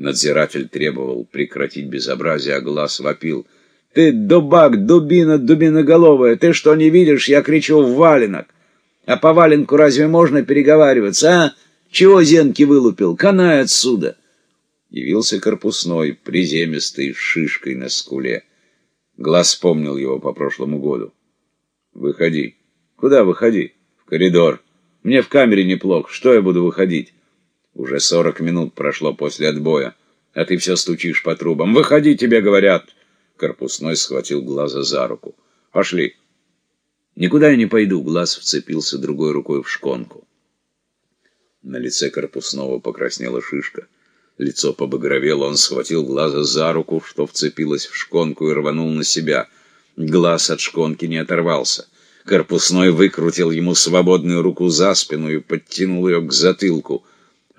Надзиратель требовал прекратить безобразие, а глаз вопил. «Ты, дубак, дубина, дубиноголовая, ты что не видишь? Я кричу в валенок. А по валенку разве можно переговариваться, а? Чего зенки вылупил? Канай отсюда!» Явился корпусной, приземистый, с шишкой на скуле. Глаз вспомнил его по прошлому году. «Выходи». «Куда выходи?» «В коридор. Мне в камере неплохо. Что я буду выходить?» Уже сорок минут прошло после отбоя, а ты все стучишь по трубам. «Выходи, тебе говорят!» Корпусной схватил Глаза за руку. «Пошли!» «Никуда я не пойду!» Глаз вцепился другой рукой в шконку. На лице Корпусного покраснела шишка. Лицо побагровело, он схватил Глаза за руку, что вцепилась в шконку, и рванул на себя. Глаз от шконки не оторвался. Корпусной выкрутил ему свободную руку за спину и подтянул ее к затылку.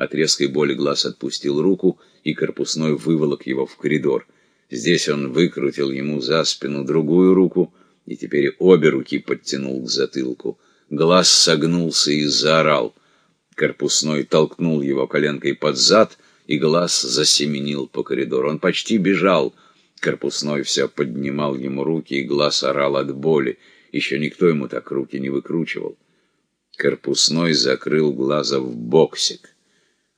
От резкой боли глаз отпустил руку, и корпусной выволок его в коридор. Здесь он выкрутил ему за спину другую руку, и теперь обе руки подтянул к затылку. Глаз согнулся и заорал. Корпусной толкнул его коленкой под зад, и глаз засеменил по коридору. Он почти бежал. Корпусной все поднимал ему руки, и глаз орал от боли. Еще никто ему так руки не выкручивал. Корпусной закрыл глаза в боксик.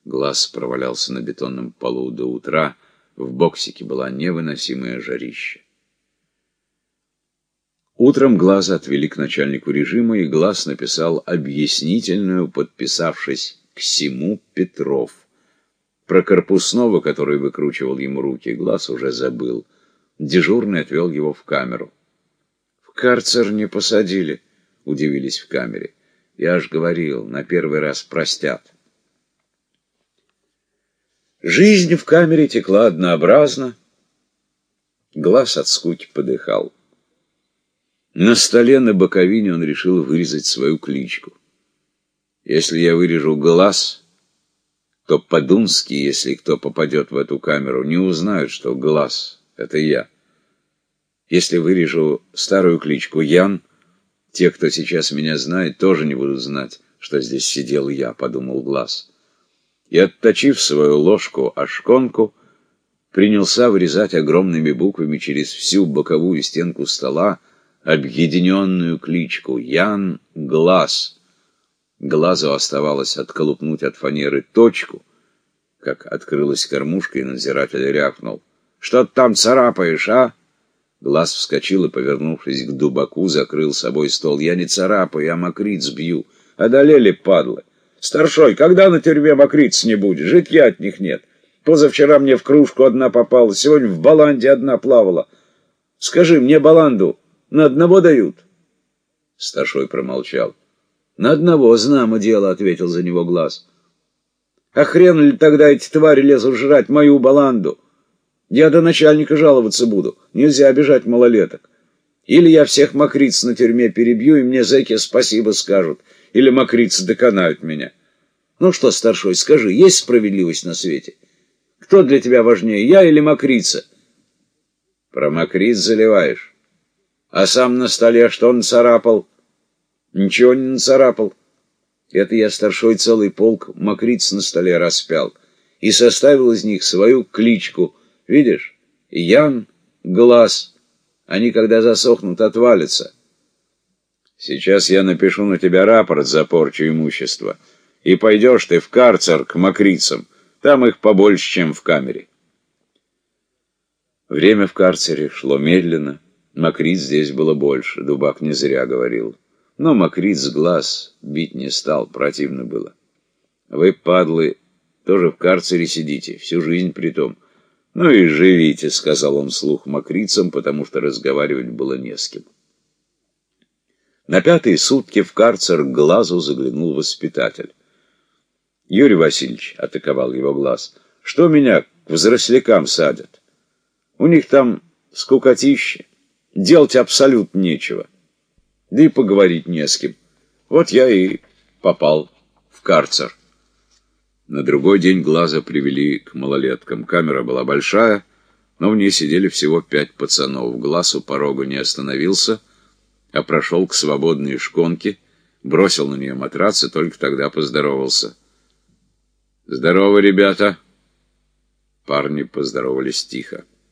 Глаз провалялся на бетонном полу до утра. В боксике была невыносимая жарища. Утром Глаз отвели к начальнику режима, и Глаз написал объяснительную, подписавшись к всему Петров. Про Корпусного, который выкручивал ему руки, Глаз уже забыл. Дежурный отвел его в камеру. «В карцер не посадили», — удивились в камере. «Я ж говорил, на первый раз простят». Жизнь в камере текла однообразно. Глаз от скуки подыхал. На столе на боковине он решил вырезать свою кличку. Если я вырежу глаз, то по-дунски, если кто попадет в эту камеру, не узнают, что глаз — это я. Если вырежу старую кличку Ян, те, кто сейчас меня знает, тоже не будут знать, что здесь сидел я, — подумал глаз и, отточив свою ложку о шконку, принялся вырезать огромными буквами через всю боковую стенку стола объединенную кличку «Ян Глаз». Глазу оставалось отколупнуть от фанеры точку, как открылась кормушка, и надзиратель рявкнул. «Что ты там царапаешь, а?» Глаз вскочил и, повернувшись к дубаку, закрыл собой стол. «Я не царапаю, я мокриц бью. Одолели, падлы!» Старшой, когда на тюрьме мокриться не будет? Житья от них нет. Позавчера мне в кружку одна попала, сегодня в баланде одна плавала. Скажи, мне баланду на одного дают?» Старшой промолчал. «На одного, знамо дело», — ответил за него глаз. «А хрен ли тогда эти твари лезут жрать мою баланду? Я до начальника жаловаться буду. Нельзя обижать малолеток. Или я всех мокриц на тюрьме перебью, и мне зэки спасибо скажут» или мокрицы доконают меня. Ну что, старшой, скажи, есть справедливость на свете? Кто для тебя важнее, я или мокрица? Про мокриц заливаешь. А сам на столе что нацарапал? Ничего не нацарапал. Это я, старшой, целый полк мокриц на столе распял и составил из них свою кличку. Видишь? Ян, Глаз. Они, когда засохнут, отвалятся. Сейчас я напишу на тебя рапорт за порчу имущества, и пойдешь ты в карцер к мокрицам. Там их побольше, чем в камере. Время в карцере шло медленно. Мокриц здесь было больше, Дубак не зря говорил. Но мокриц глаз бить не стал, противно было. Вы, падлы, тоже в карцере сидите, всю жизнь при том. Ну и живите, сказал он вслух мокрицам, потому что разговаривать было не с кем. На пятые сутки в карцер к глазу заглянул воспитатель. Юрий Васильевич, — атаковал его глаз, — что меня к взрослякам садят? У них там скукотище, делать абсолютно нечего. Да и поговорить не с кем. Вот я и попал в карцер. На другой день глаза привели к малолеткам. Камера была большая, но в ней сидели всего пять пацанов. Глаз у порога не остановился — а прошел к свободной шконке, бросил на нее матрац и только тогда поздоровался. «Здорово, ребята!» Парни поздоровались тихо.